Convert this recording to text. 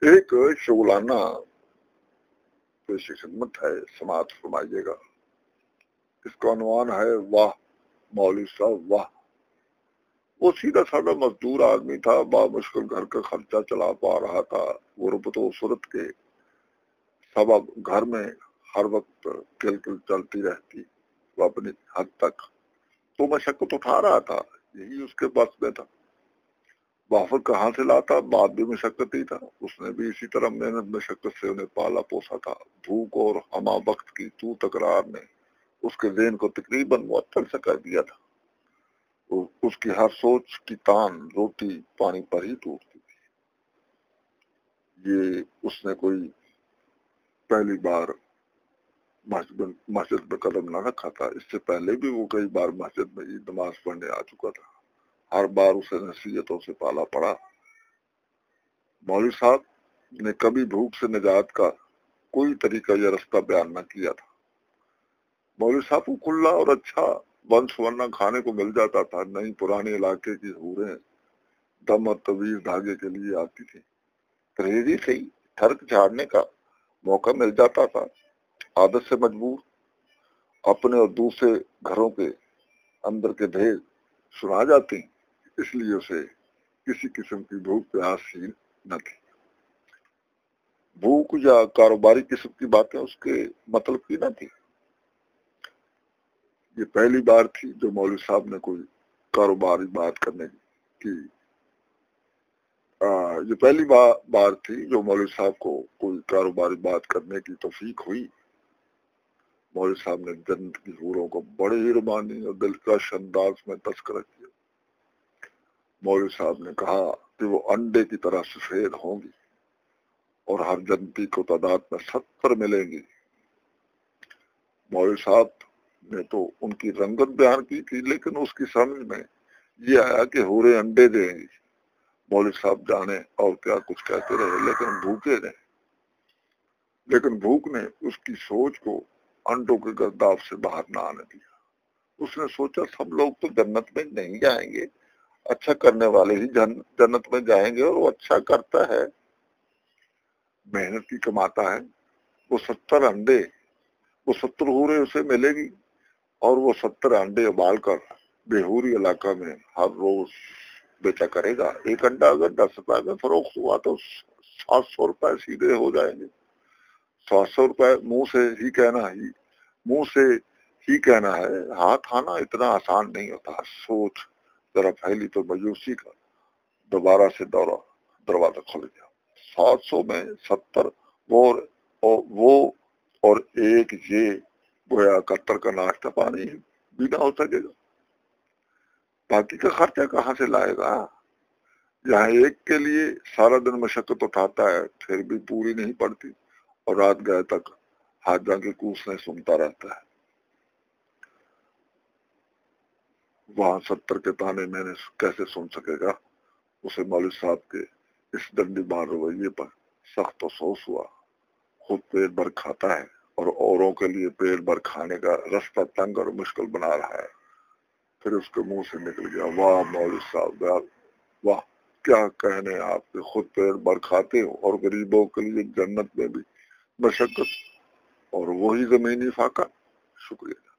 ایک شغلانہ پیش خدمت ہے، سماعت فرمائیے گا۔ اس کا عنوان ہے واہ، مولوی صاحب، واہ۔ وہ سیدھا سادہ مزدور آدمی تھا با مشکل گھر کا خرچہ چلا پا رہا تھا، غربت و صورت کے۔ سبب گھر میں ہر وقت کل کل چلتی رہتی، وہ اپنی حد تک تو مشقت اٹھا رہا تھا، یہی اس کے بس میں تھا۔ بافر کہاں سے لاتا؟ بات بھی مشقت ہی تھا۔ اس نے بھی اسی طرح محنت مشقت سے انہیں پالا پوسا تھا۔ بھوک اور ہما وقت کی تو تکرار نے اس کے ذہن کو تقریباً معطل سے کر دیا تھا۔ اس کی ہر سوچ کی تان روٹی پانی پر ہی ٹوٹتی تھی۔ یہ اس نے کوئی پہلی بار مسجد میں قدم نہ رکھا تھا۔ اس سے پہلے بھی وہ کئی بار مسجد میں نماز پڑھنے آ چکا تھا۔ ہر بار اسے نصیحتوں سے پالا پڑا۔ مولوی صاحب نے کبھی بھوک سے نجات کا کوئی طریقہ یا رستہ بیان نہ کیا تھا۔ مولوی صاحب کو کھلا اور اچھا ونش ورنہ کھانے کو مل جاتا تھا، نہیں پرانے علاقے کی حوریں دم اور طویل دھاگے کے لیے آتی تھی تریری سے ہی تھرک جھاڑنے کا موقع مل جاتا تھا۔ عادت سے مجبور، اپنے اور دوسرے گھروں کے اندر کے بھید سنا جاتی۔ اس لیے اسے کسی قسم کی بھوک پیاس ہی نہ تھی۔ بھوک یا کاروباری قسم کی باتیں اس کے مطلب کی نہ تھی۔ یہ پہلی بار تھی جو مولوی صاحب نے کوئی کاروباری بات کرنے کی۔ یہ پہلی بار تھی جو مولوی صاحب کو کوئی کاروباری بات کرنے کی توفیق ہوئی۔ مولوی صاحب نے جنت کی حوروں کو بڑے ہی رومانی اور دلکش انداز میں تذکرہ کیا۔ مولوی صاحب نے کہا کہ وہ انڈے کی طرح سفید ہوں گی اور ہر جنتی کو تعداد میں ستر ملیں گی۔ مولوی صاحب نے تو ان کی رنگت بیان کی تھی، لیکن اس کی سمجھ میں یہ آیا کہ ہورے انڈے دیں گی۔ مولوی صاحب جانے اور کیا کچھ کہتے رہے، لیکن بھوکے رہے۔ لیکن بھوک نے اس کی سوچ کو انڈوں کے گرداب سے باہر نہ آنے دیا۔ اس نے سوچا، سب لوگ تو جنت میں نہیں جائیں گے۔ اچھا کرنے والے ہی جنت میں جائیں گے اور وہ اچھا کرتا ہے۔ محنت کی کماتا ہے۔ وہ ستر انڈے، وہ ستر ہورے اسے ملے گی اور وہ ستر انڈے ابال کر بےہوری علاقہ میں ہر روز بیچا کرے گا۔ ایک انڈا اگر دس روپئے میں فروخت ہوا تو سات سو روپئے سیدھے ہو جائیں گے۔ سات سو روپئے منہ سے ہی کہنا ہی، منہ سے ہی کہنا ہے، ہاتھ آنا اتنا آسان نہیں ہوتا۔ سوچ ذرا پھیلی تو مایوسی کا دوبارہ سے دورہ دروازہ کھول گیا سات سو میں ستر وہ وہ اور ایک یہ گویا کتر کا ناشتہ پانی بھی نہ ہو سکے گا۔ باقی کا خرچہ کہاں سے لائے گا؟ یہاں ایک کے لیے سارا دن مشقت اٹھاتا ہے، پھر بھی پوری نہیں پڑتی اور رات گئے تک ہاتھ جا کے کوسنے سنتا رہتا ہے۔ وہاں ستر کے تانے میں نے کیسے سن سکے گا؟ اسے مولوی صاحب کے اس ڈنڈی بار رویے پر سخت افسوس ہوا۔ خود پیٹ بھر کھاتا ہے اور اوروں کے لیے پیٹ بھر کھانے کا رستہ تنگ اور مشکل بنا رہا ہے۔ پھر اس کے منہ سے نکل گیا۔ واہ مولوی صاحب واہ، کیا کہنے آپ کے خود پیٹ بھر کھاتے ہو؟ اور غریبوں کے لیے جنت میں بھی مشقت اور وہی زمینی فاقہ۔ شکریہ۔